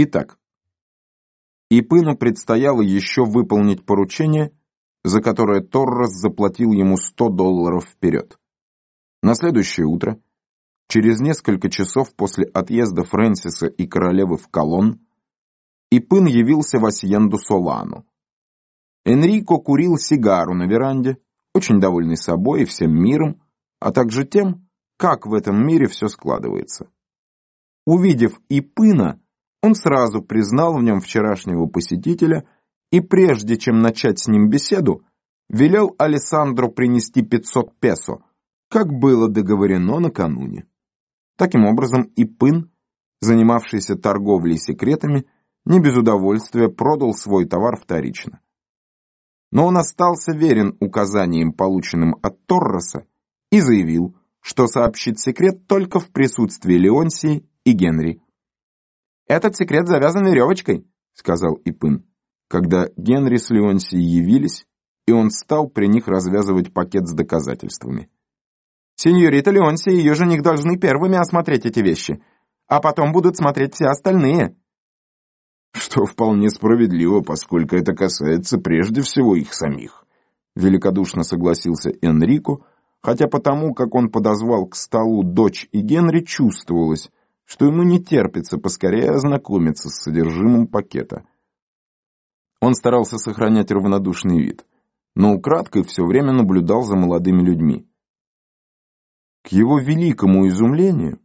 Итак, Ипыну предстояло еще выполнить поручение, за которое Торрес заплатил ему 100 долларов вперед. На следующее утро, через несколько часов после отъезда Фрэнсиса и королевы в Колон, Ипын явился в Асьенду Солану. Энрико курил сигару на веранде, очень довольный собой и всем миром, а также тем, как в этом мире все складывается. Увидев Ипына, он сразу признал в нем вчерашнего посетителя и прежде чем начать с ним беседу, велел Алессандру принести 500 песо, как было договорено накануне. Таким образом, Ипын, занимавшийся торговлей секретами, не без удовольствия продал свой товар вторично. Но он остался верен указаниям, полученным от Торроса, и заявил, что сообщит секрет только в присутствии Леонсии и Генри. «Этот секрет завязан веревочкой», — сказал Ипын, когда Генри с Леонсией явились, и он стал при них развязывать пакет с доказательствами. «Сеньорита Леонсия и ее жених должны первыми осмотреть эти вещи, а потом будут смотреть все остальные». «Что вполне справедливо, поскольку это касается прежде всего их самих», — великодушно согласился Энрико, хотя потому, как он подозвал к столу дочь и Генри, чувствовалось, что ему не терпится поскорее ознакомиться с содержимым пакета. Он старался сохранять равнодушный вид, но украдкой все время наблюдал за молодыми людьми. К его великому изумлению,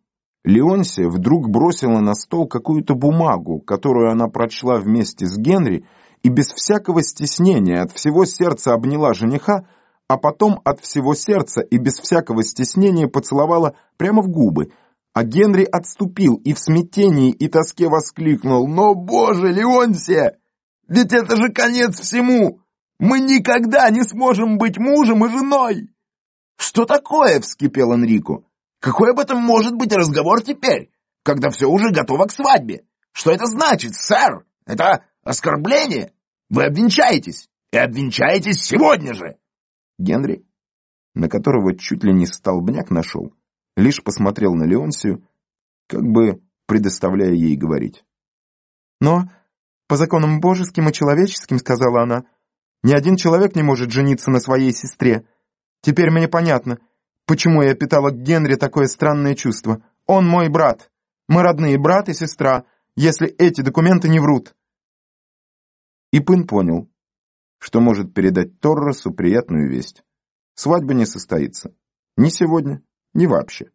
Леонсия вдруг бросила на стол какую-то бумагу, которую она прочла вместе с Генри, и без всякого стеснения от всего сердца обняла жениха, а потом от всего сердца и без всякого стеснения поцеловала прямо в губы – а Генри отступил и в смятении и тоске воскликнул «Но, боже, Леонсия! Ведь это же конец всему! Мы никогда не сможем быть мужем и женой!» «Что такое?» — вскипел Энрико. «Какой об этом может быть разговор теперь, когда все уже готово к свадьбе? Что это значит, сэр? Это оскорбление? Вы обвенчаетесь, и обвенчаетесь сегодня же!» Генри, на которого чуть ли не столбняк нашел, лишь посмотрел на Леонсию, как бы предоставляя ей говорить. «Но по законам божеским и человеческим, — сказала она, — ни один человек не может жениться на своей сестре. Теперь мне понятно, почему я питала к Генри такое странное чувство. Он мой брат. Мы родные брат и сестра, если эти документы не врут». И Пын понял, что может передать Торросу приятную весть. Свадьба не состоится. Ни сегодня, ни вообще.